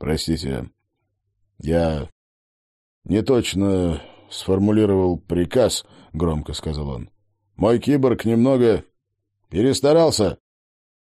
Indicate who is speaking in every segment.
Speaker 1: Простите, я не точно сформулировал приказ, — громко сказал он. Мой киборг немного перестарался.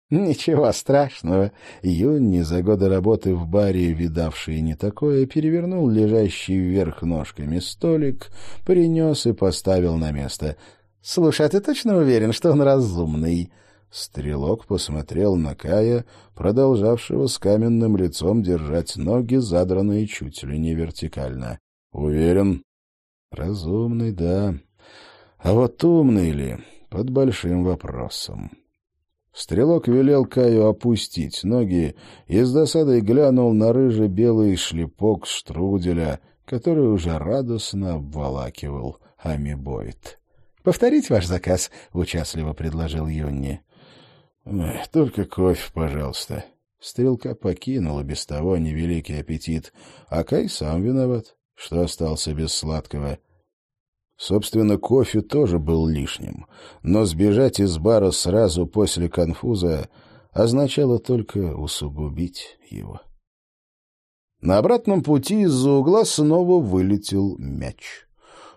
Speaker 2: Ничего страшного. Юнни, за годы работы в баре, видавший не такое, перевернул лежащий вверх ножками столик, принес и поставил на место. — Слушай, а ты точно уверен, что он разумный? Стрелок посмотрел на Кая, продолжавшего с каменным лицом держать ноги, задранные чуть ли не вертикально. — Уверен? — Разумный, да. А вот умный ли? Под большим вопросом. Стрелок велел Каю опустить ноги и с досадой глянул на рыже-белый шлепок штруделя, который уже радостно обволакивал амибоид. — Повторить ваш заказ? — участливо предложил Юнни. — Только кофе, пожалуйста. Стрелка покинула без того невеликий аппетит, а Кай сам виноват, что остался без сладкого — Собственно, кофе тоже был лишним, но сбежать из бара сразу после конфуза означало только усугубить его. На обратном пути из-за угла снова вылетел мяч.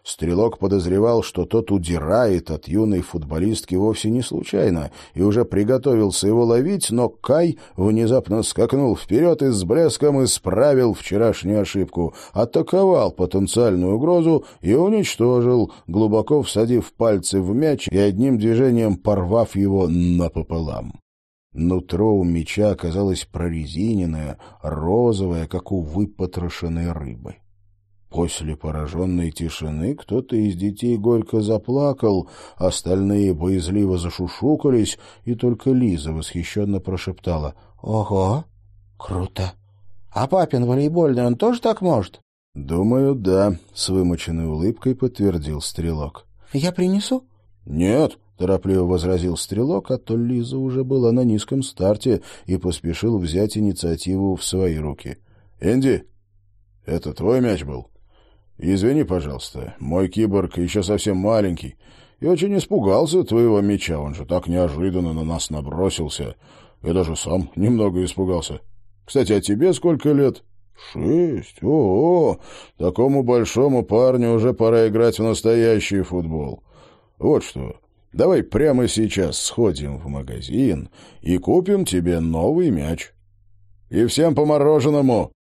Speaker 2: Стрелок подозревал, что тот удирает от юной футболистки вовсе не случайно, и уже приготовился его ловить, но Кай внезапно скакнул вперед и с блеском исправил вчерашнюю ошибку, атаковал потенциальную угрозу и уничтожил, глубоко всадив пальцы в мяч и одним движением порвав его напополам. Нутро у меча оказалось прорезиненное, розовое, как у выпотрошенной рыбы. После пораженной тишины кто-то из детей горько заплакал, остальные боязливо зашушукались, и только Лиза восхищенно прошептала «Ого, круто! А папин волейбольный он тоже так может?» «Думаю, да», — с вымученной улыбкой подтвердил Стрелок. «Я принесу?» «Нет», — торопливо возразил Стрелок, а то Лиза уже была на низком старте и поспешил взять инициативу в свои руки. «Энди, это твой мяч был?» Извини, пожалуйста, мой киборг еще совсем маленький и очень испугался твоего меча. Он же так неожиданно на нас набросился. Я даже сам немного испугался. Кстати, а тебе сколько лет? Шесть? О, -о, такому большому парню уже пора играть в настоящий футбол. Вот что, давай прямо сейчас сходим в магазин и купим тебе новый мяч. И всем по мороженому.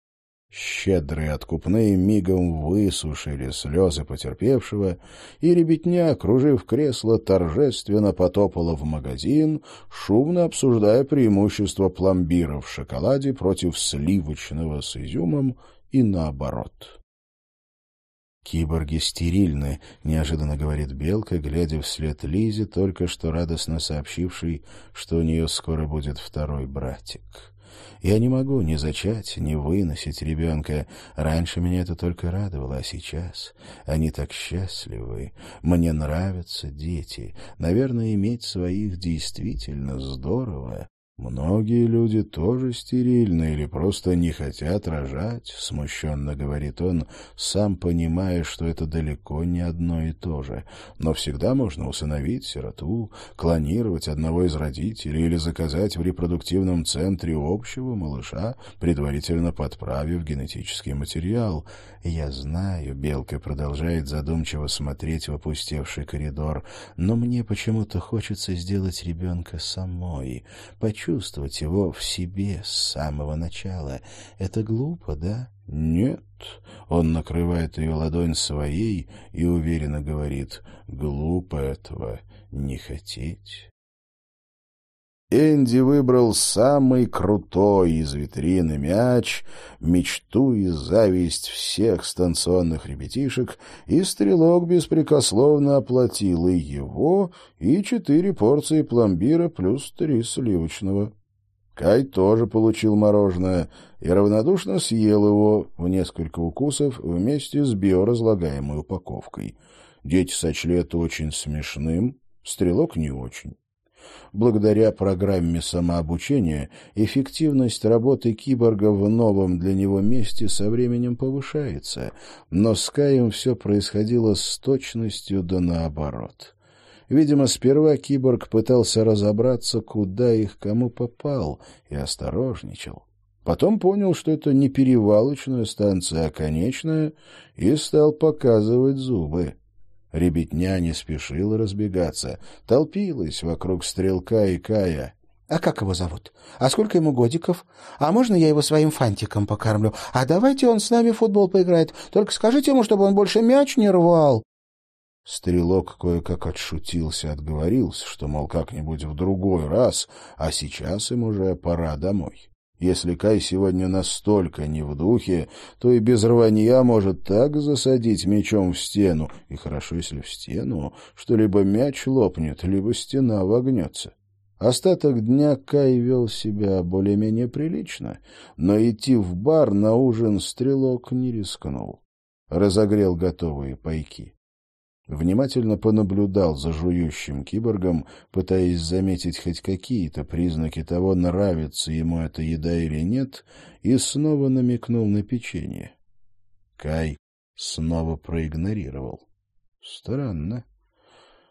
Speaker 2: Щедрые откупные мигом высушили слезы потерпевшего, и ребятня, окружив кресло, торжественно потопала в магазин, шумно обсуждая преимущества пломбира в шоколаде против сливочного с изюмом и наоборот. «Киборги стерильны», — неожиданно говорит Белка, глядя вслед Лизе, только что радостно сообщившей, что у нее скоро будет второй братик. Я не могу ни зачать, ни выносить ребенка. Раньше меня это только радовало, а сейчас они так счастливы. Мне нравятся дети. Наверное, иметь своих действительно здорово. «Многие люди тоже стерильны или просто не хотят рожать», — смущенно говорит он, сам понимая, что это далеко не одно и то же. Но всегда можно усыновить сироту, клонировать одного из родителей или заказать в репродуктивном центре общего малыша, предварительно подправив генетический материал. «Я знаю», — Белка продолжает задумчиво смотреть в опустевший коридор, «но мне почему-то хочется сделать ребенка самой, почувствовать, чувствовать его в себе с самого начала. Это глупо, да? Нет. Он накрывает ее ладонь своей и уверенно говорит, глупо этого не хотеть. Энди выбрал самый крутой из витрины мяч, мечту и зависть всех станционных ребятишек, и стрелок беспрекословно оплатил и его, и четыре порции пломбира плюс три сливочного. Кай тоже получил мороженое и равнодушно съел его в несколько укусов вместе с биоразлагаемой упаковкой. Дети сочли это очень смешным, стрелок не очень. Благодаря программе самообучения эффективность работы киборга в новом для него месте со временем повышается, но с Каем все происходило с точностью да наоборот. Видимо, сперва киборг пытался разобраться, куда их кому попал, и осторожничал. Потом понял, что это не перевалочная станция, а конечная, и стал показывать зубы. Ребятня не спешила разбегаться, толпилась вокруг стрелка и Кая.
Speaker 3: А как его зовут? А сколько ему годиков? А можно я его своим фантиком покормлю? А давайте он с нами в футбол поиграет. Только скажите ему, чтобы он больше мяч не рвал.
Speaker 2: Стрелок кое-как отшутился, отговорился, что, мол, как-нибудь в другой раз, а сейчас им уже пора домой. Если Кай сегодня настолько не в духе, то и без рванья может так засадить мечом в стену, и хорошо, если в стену, что либо мяч лопнет, либо стена вогнется. Остаток дня Кай вел себя более-менее прилично, но идти в бар на ужин стрелок не рискнул. Разогрел готовые пайки. Внимательно понаблюдал за жующим киборгом, пытаясь заметить хоть какие-то признаки того, нравится ему эта еда или нет, и снова намекнул на печенье. Кай снова проигнорировал. Странно.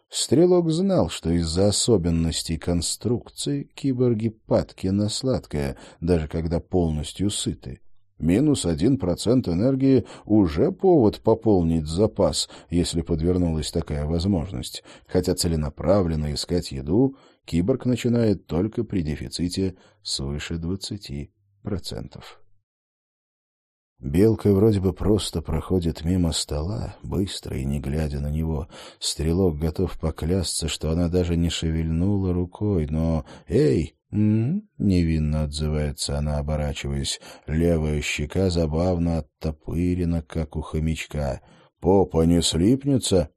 Speaker 2: Стрелок знал, что из-за особенностей конструкции киборги падки на сладкое, даже когда полностью сыты. Минус один процент энергии — уже повод пополнить запас, если подвернулась такая возможность. Хотя целенаправленно искать еду киборг начинает только при дефиците свыше двадцати процентов. Белка вроде бы просто проходит мимо стола, быстро и не глядя на него. Стрелок готов поклясться, что она даже не шевельнула рукой, но «Эй!» Невинно отзывается она, оборачиваясь. Левая щека забавно оттопырена, как у хомячка. «Попа не слипнется?»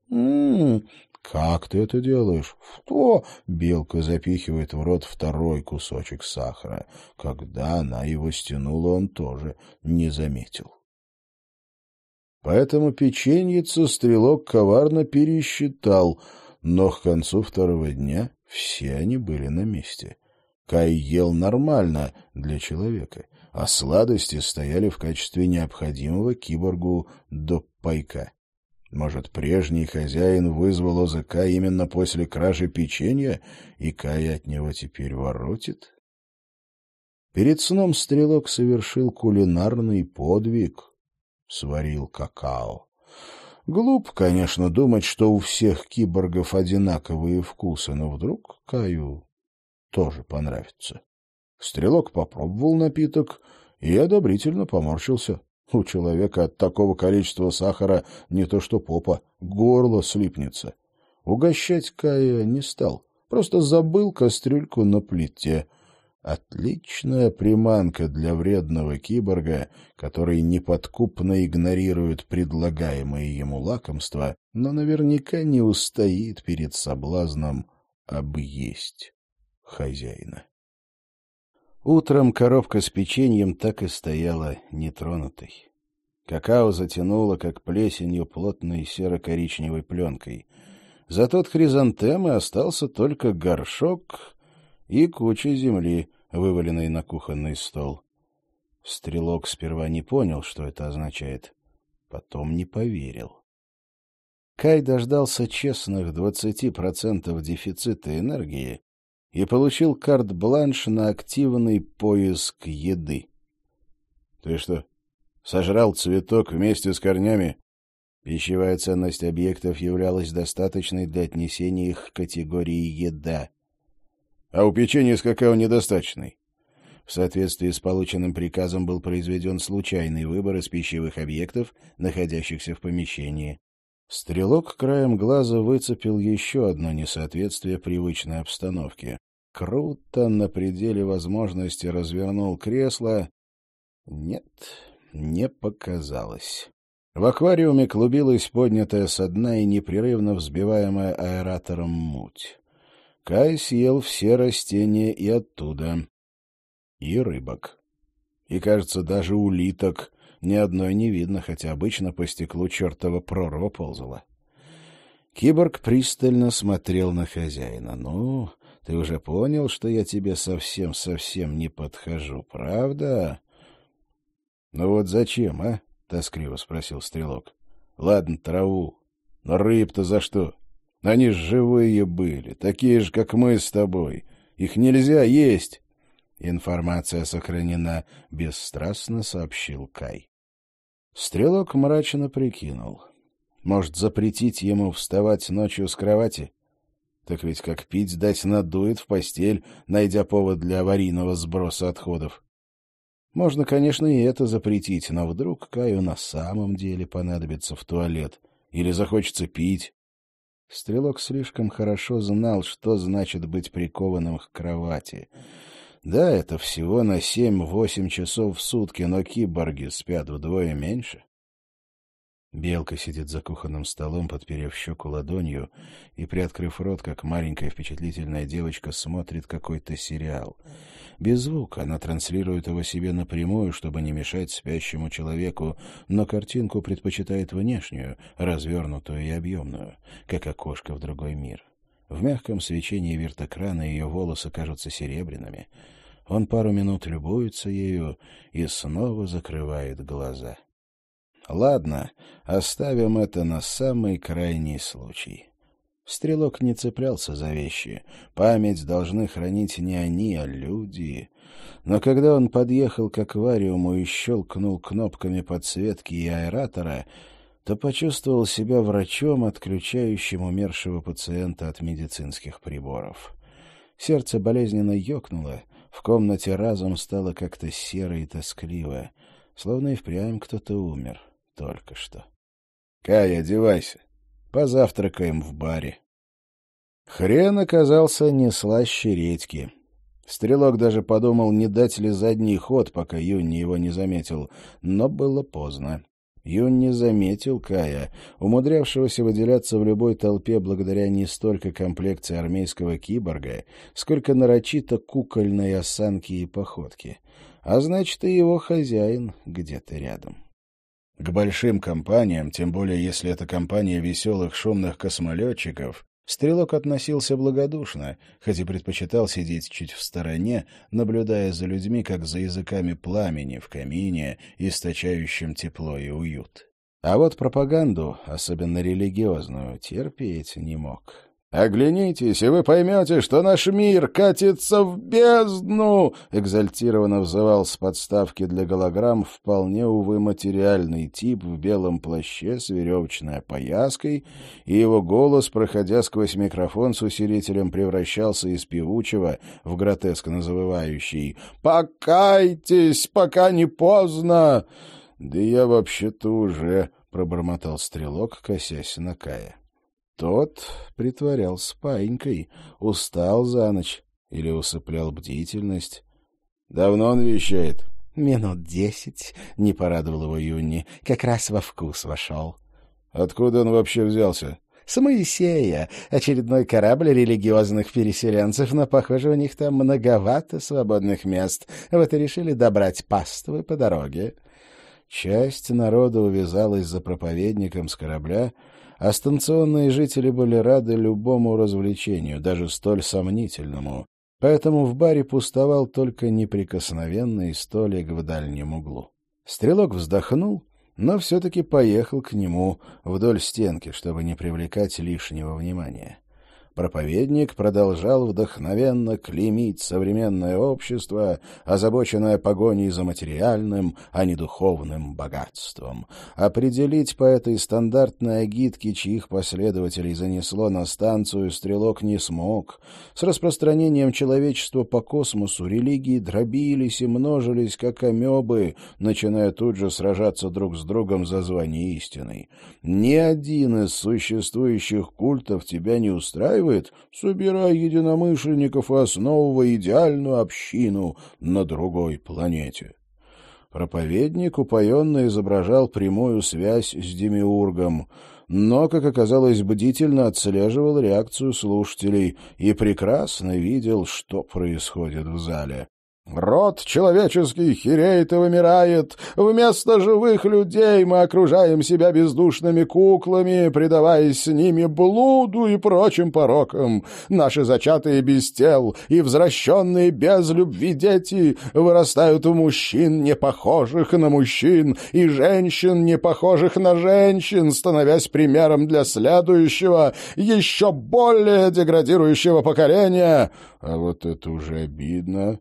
Speaker 2: «Как ты это делаешь?» «Что?» — белка запихивает в рот второй кусочек сахара. Когда она его стянула, он тоже не заметил. Поэтому печеньица стрелок коварно пересчитал, но к концу второго дня все они были на месте. Кай ел нормально для человека, а сладости стояли в качестве необходимого киборгу до пайка. Может, прежний хозяин вызвал ОЗК именно после кражи печенья, и Кай от него теперь воротит? Перед сном стрелок совершил кулинарный подвиг. Сварил какао. Глуп, конечно, думать, что у всех киборгов одинаковые вкусы, но вдруг Каю тоже понравится. Стрелок попробовал напиток и одобрительно поморщился. У человека от такого количества сахара не то что попа, горло слипнется. Угощать Кая не стал, просто забыл кастрюльку на плите. Отличная приманка для вредного киборга, который неподкупно игнорирует предлагаемые ему лакомства, но наверняка не устоит перед соблазном объесть хозяина. Утром коробка с печеньем так и стояла нетронутой. Какао затянуло, как плесенью, плотной серо-коричневой пленкой. Зато от хризантемы остался только горшок и куча земли, вываленной на кухонный стол. Стрелок сперва не понял, что это означает. Потом не поверил. Кай дождался честных двадцати процентов дефицита энергии и получил карт-бланш на активный поиск еды. — Ты что, сожрал цветок вместе с корнями? Пищевая ценность объектов являлась достаточной для отнесения их к категории «еда». А у печенья с какао недостаточной. В соответствии с полученным приказом был произведен случайный выбор из пищевых объектов, находящихся в помещении. Стрелок краем глаза выцепил еще одно несоответствие привычной обстановке. Круто на пределе возможности развернул кресло. Нет, не показалось. В аквариуме клубилась поднятая со дна и непрерывно взбиваемая аэратором муть. Кай съел все растения и оттуда. И рыбок. И, кажется, даже улиток ни одной не видно, хотя обычно по стеклу чертова прорва ползала. Киборг пристально смотрел на хозяина. «Ну, ты уже понял, что я тебе совсем-совсем не подхожу, правда?» «Ну вот зачем, а?» — тоскливо спросил Стрелок. «Ладно, траву. Но рыб-то за что? Они ж живые были, такие же, как мы с тобой. Их нельзя есть». Информация сохранена, бесстрастно сообщил Кай. Стрелок мрачно прикинул. Может, запретить ему вставать ночью с кровати? Так ведь как пить дать надует в постель, найдя повод для аварийного сброса отходов. Можно, конечно, и это запретить, но вдруг Каю на самом деле понадобится в туалет или захочется пить. Стрелок слишком хорошо знал, что значит быть прикованным к кровати — да, это всего на семь-восемь часов в сутки, но киборги спят вдвое меньше. Белка сидит за кухонным столом, подперев щеку ладонью и, приоткрыв рот, как маленькая впечатлительная девочка, смотрит какой-то сериал. Без звука она транслирует его себе напрямую, чтобы не мешать спящему человеку, но картинку предпочитает внешнюю, развернутую и объемную, как окошко в другой мир. В мягком свечении вертокрана ее волосы кажутся серебряными — он пару минут любуется ею и снова закрывает глаза. Ладно, оставим это на самый крайний случай. Стрелок не цеплялся за вещи. Память должны хранить не они, а люди. Но когда он подъехал к аквариуму и щелкнул кнопками подсветки и аэратора, то почувствовал себя врачом, отключающим умершего пациента от медицинских приборов. Сердце болезненно ёкнуло, в комнате разом стало как-то серо и тоскливо, словно и впрямь кто-то умер только что. — Кай, одевайся. Позавтракаем в баре. Хрен оказался не слаще редьки. Стрелок даже подумал, не дать ли задний ход, пока Юнни его не заметил, но было поздно. Юн не заметил Кая, умудрявшегося выделяться в любой толпе благодаря не столько комплекции армейского киборга, сколько нарочито кукольной осанки и походки. А значит, и его хозяин где-то рядом. К большим компаниям, тем более если это компания веселых шумных космолетчиков, Стрелок относился благодушно, хоть и предпочитал сидеть чуть в стороне, наблюдая за людьми, как за языками пламени в камине, источающим тепло и уют. А вот пропаганду, особенно религиозную, терпеть не мог. «Оглянитесь, и вы поймете, что наш мир катится в бездну!» — экзальтированно взывал с подставки для голограмм вполне, увы, материальный тип в белом плаще с веревочной опояской, и его голос, проходя сквозь микрофон с усилителем, превращался из певучего в гротескно завывающий «Покайтесь, пока не поздно!» «Да я вообще-то уже...» — пробормотал стрелок, косясь на Кая. Тот притворялся паинькой, устал за ночь или усыплял бдительность. Давно он вещает? Минут десять, не порадовал его Юнни, как раз во вкус вошел. Откуда он вообще взялся? С Моисея. Очередной корабль религиозных переселенцев, но, похоже, у них там многовато свободных мест. Вот и решили добрать паствы по дороге. Часть народа увязалась за проповедником с корабля, а станционные жители были рады любому развлечению, даже столь сомнительному, поэтому в баре пустовал только неприкосновенный столик в дальнем углу. Стрелок вздохнул, но все-таки поехал к нему вдоль стенки, чтобы не привлекать лишнего внимания. Проповедник продолжал вдохновенно клеймить современное общество, озабоченное погоней за материальным, а не духовным богатством. Определить по этой стандартной агитке, чьих последователей занесло на станцию, стрелок не смог. С распространением человечества по космосу религии дробились и множились, как амебы, начиная тут же сражаться друг с другом за звание истины. Ни один из существующих культов тебя не устраивает, устраивает, собирай единомышленников и основывай идеальную общину на другой планете. Проповедник упоенно изображал прямую связь с Демиургом, но, как оказалось, бдительно отслеживал реакцию слушателей и прекрасно видел, что происходит в зале. Род человеческий хереет и вымирает. Вместо живых людей мы окружаем себя бездушными куклами, предаваясь с ними блуду и прочим порокам. Наши зачатые без тел и возвращенные без любви дети вырастают у мужчин, не похожих на мужчин, и женщин, не похожих на женщин, становясь примером для следующего, еще более деградирующего поколения. А вот это уже обидно.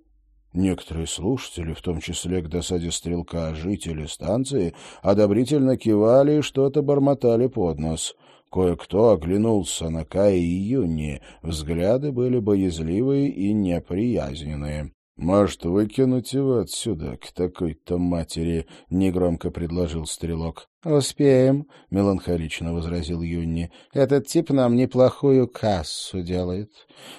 Speaker 2: Некоторые слушатели, в том числе к досаде стрелка жители станции, одобрительно кивали и что-то бормотали под нос. Кое-кто оглянулся на Кай и Юни, взгляды были боязливые и неприязненные. «Может, выкинуть его отсюда, к такой-то матери?» — негромко предложил стрелок.
Speaker 3: «Успеем», — меланхолично возразил Юнни. «Этот тип нам неплохую кассу делает.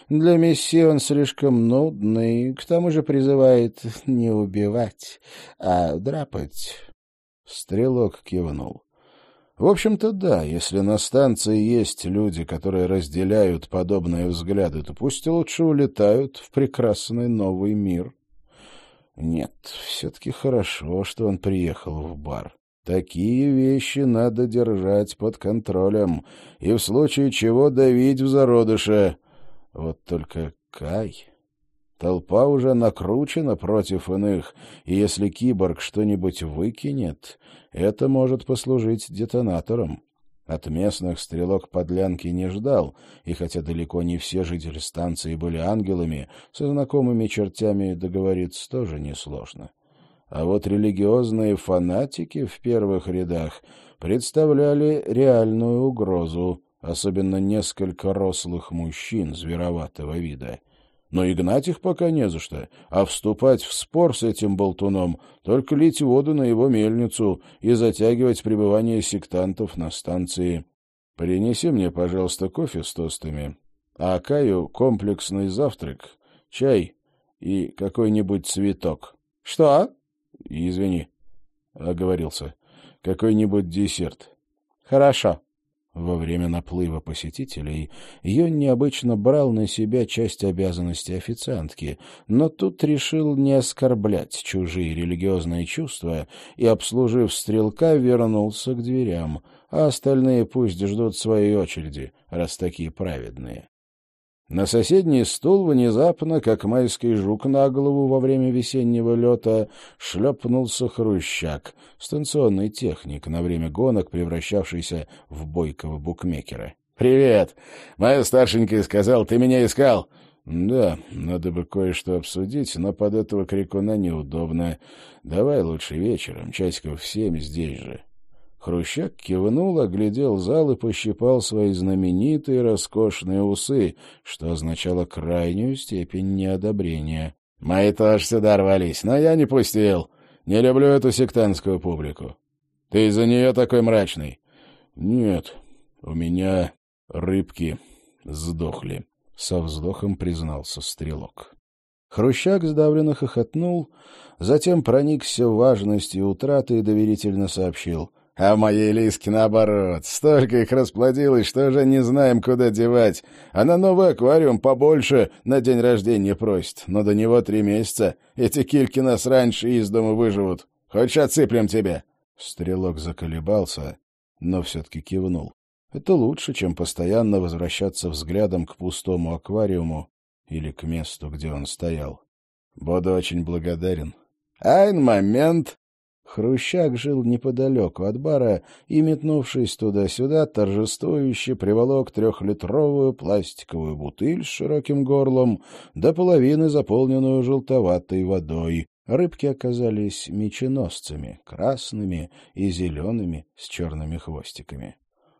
Speaker 3: Для месси он слишком нудный, к тому же призывает не убивать, а драпать».
Speaker 2: Стрелок кивнул. В общем-то, да, если на станции есть люди, которые разделяют подобные взгляды, то пусть лучше улетают в прекрасный новый мир. Нет, все-таки хорошо, что он приехал в бар. Такие вещи надо держать под контролем и в случае чего давить в зародыше. Вот только Кай... Толпа уже накручена против иных, и если киборг что-нибудь выкинет, это может послужить детонатором. От местных стрелок подлянки не ждал, и хотя далеко не все жители станции были ангелами, со знакомыми чертями договориться тоже несложно. А вот религиозные фанатики в первых рядах представляли реальную угрозу, особенно несколько рослых мужчин звероватого вида — но и гнать их пока не за что, а вступать в спор с этим болтуном, только лить воду на его мельницу и затягивать пребывание сектантов на станции. Принеси мне, пожалуйста, кофе с тостами, а Каю комплексный завтрак, чай и какой-нибудь цветок.
Speaker 3: — Что?
Speaker 2: — Извини, — оговорился. — Какой-нибудь десерт.
Speaker 3: — Хорошо.
Speaker 2: Во время наплыва посетителей Йон необычно брал на себя часть обязанностей официантки, но тут решил не оскорблять чужие религиозные чувства и, обслужив стрелка, вернулся к дверям, а остальные пусть ждут своей очереди, раз такие праведные. На соседний стул внезапно, как майский жук на голову во время весеннего лета, шлепнулся хрущак, станционный техник, на время гонок превращавшийся в бойкого букмекера. — Привет! Моя старшенькая сказал, ты меня искал. — Да, надо бы кое-что обсудить, но под этого крикуна неудобно. Давай лучше вечером, часиков в семь здесь же. Хрущак кивнул, оглядел зал и пощипал свои знаменитые роскошные усы, что означало крайнюю степень неодобрения. — Мои тоже сюда рвались, но я не пустил. Не люблю эту сектантскую публику. Ты из-за нее такой мрачный? — Нет, у меня рыбки сдохли, — со вздохом признался стрелок. Хрущак сдавленно хохотнул, затем проникся важностью утраты и доверительно сообщил — а моей Лиске наоборот. Столько их расплодилось, что уже не знаем, куда девать. Она новый аквариум побольше на день рождения просит. Но до него три месяца. Эти кильки нас раньше из дома выживут. Хочешь, отсыплем тебе?» Стрелок заколебался, но все-таки кивнул. Это лучше, чем постоянно возвращаться взглядом к пустому аквариуму или к месту, где он стоял. Буду очень благодарен. «Айн момент!» Хрущак жил неподалеку от бара и, метнувшись туда-сюда, торжествующе приволок трехлитровую пластиковую бутыль с широким горлом, до половины заполненную желтоватой водой. Рыбки оказались меченосцами, красными и зелеными с черными хвостиками.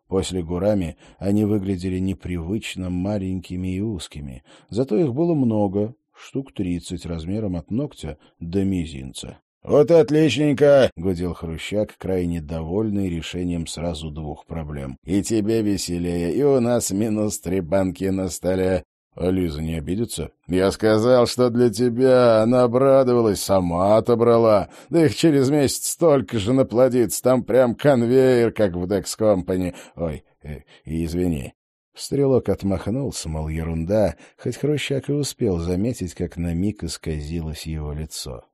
Speaker 2: После гурами они выглядели непривычно маленькими и узкими, зато их было много, штук тридцать размером от ногтя до мизинца. «Вот отличненько!» — гудел Хрущак, крайне довольный решением сразу двух проблем. «И тебе веселее, и у нас минус три банки на столе». «А Лиза не обидится?» «Я сказал, что для тебя она обрадовалась, сама отобрала. Да их через месяц столько же наплодится, там прям конвейер, как в Декс Компани. Ой, э, извини». Стрелок отмахнулся, мол, ерунда, хоть Хрущак и успел заметить, как на миг исказилось его лицо.